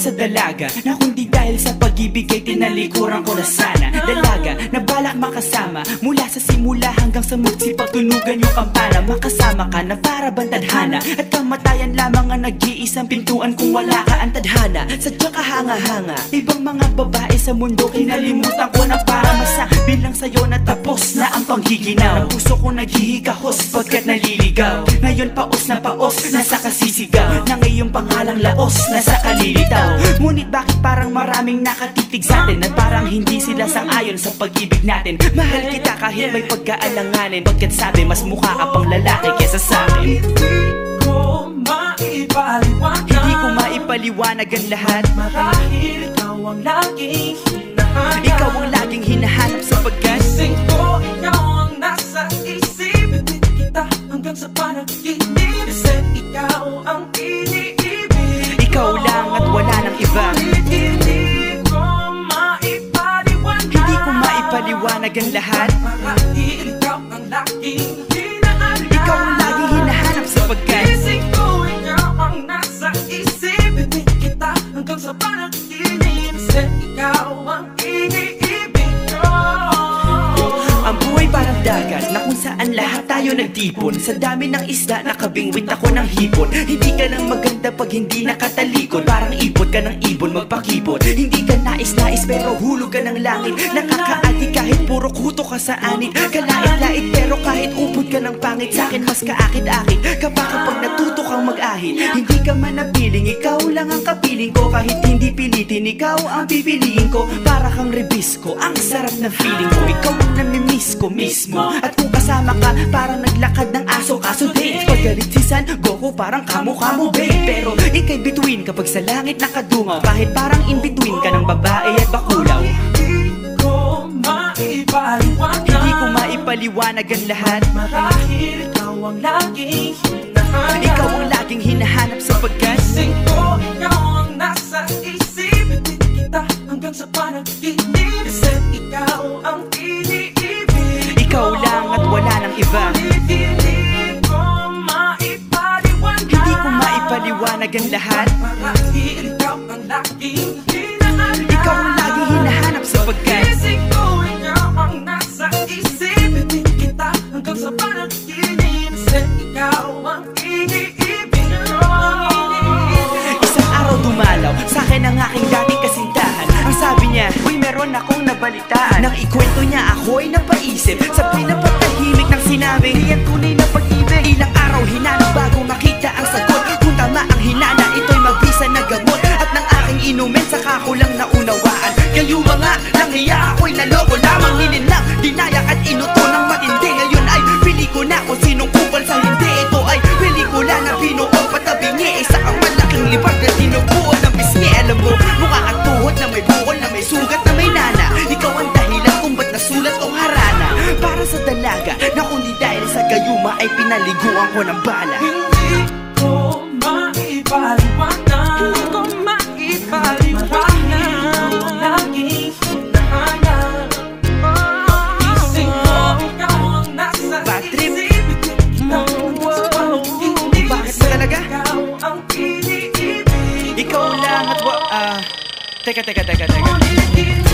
sa dalaga Na kundi dahil sa pag-ibig ay tinalikuran ko na sana. Dalaga na balak makasama. Mula sa simula hanggang sa magsipagtunugan yung kampana. Makasama ka na para bantadhana At kamatayan lamang ang nag-iisang pintuan Kung wala ka ang tadhana. Sadya ka hanga-hanga Ibang mga babae sa mundo Kinalimutan ko na para masabi lang sa'yo na tapos na ang panggiginaw Ang puso ko naghihikahos pagkat naliligaw Ngayon paos na paos, nasa kasisigaw. Na ngayong pangalang laos, nasa kalilitaw. Ngunit bakit parang maraming nakatitig sa atin? At parang hindi sila sang-ayon sa pag-ibig natin? Mahal kita kahit may pagkaalanganin. Pagkat sabi mas mukha ka pang lalaki kesa sa akin. Hindi ko maipaliwanag Hindi ko maipaliwanag ang lahat. Marahil ikaw ang laging hinahanap. Ikaw ang laging hinahanap sapagkat Gising ko, iba Hindi ko maipaliwanag Hindi ko maipaliwanag ang lahat. Ikaw ang laging hinahanap sapagkat Gising ko, ikaw ang nasa isip. Ibig kita hanggang sa panaginip. Kasi ikaw ang iniibig ko. Ang buhay parang dagat na kung saan lahat tayo nagtipon. Sa dami ng isda nakabingwit ako ng hipon. Hindi ka lang maganda pag hindi nakatalikod. Parang ipot ka ng ibon magpakipot. Hindi ka nais-nais pero hulog ka ng langit. Nakakaati kahit puro kuto ka sa anit. Kalait-lait pero kahit upod ka ng pangit Sa'kin mas kaakit-akit. Kapag kapag natuto kang mag-ahit? Hindi ka man napiling, ikaw lang ang kapiling ko. Kahit hindi pilitin, ikaw ang pipiliin ko. Para kang rebisco, ang sarap ng feeling ko. Ikaw ang namimiss ko mismo. At kung kasama ka, parang naglakad ng aso. Kaso date, pag galit si San Goku parang kamo-kamo babe. Pero ikay between kapag sa langit nakadungaw Kahit parang in between ka ng babae at bakulaw. Hindi ko maipaliwanag Hindi ko maipaliwanag ang lahat. Marahil ikaw ang laging hinahanap. Ikaw ang laging hinahanap sapagkat Gising maipaliwanag ang lahat. Ikaw ang laging hinahanap. Ikaw ang laging hinahanap sapagkat Gising ko, ikaw ang nasa isip. Ibig kita hanggang sa panaginip. Kasi ikaw ang iniibig Isang araw dumalaw. Sa akin ang aking dating kasintahan. Ang sabi niya, Uy meron akong nabalitaan. Nang ikwento niya ako'y napaisip Sa pinapatahimik ng sinabi. Di yan tunay na pag-ibig. Ilang araw hinanap bago makita ang sagot gayuma ay pinaliguan ko ng bala? Hindi ko maipaliwanag. Hindi ko maipaliwanag. Ikaw ang laging hinahanap Gising ko, ikaw ang nasa Bad trip. isip kita sa panaginip Bakit ba talaga? Ikaw ang iniibig Ikaw lang at wa... Ah... teka, teka, teka, teka. Ngunit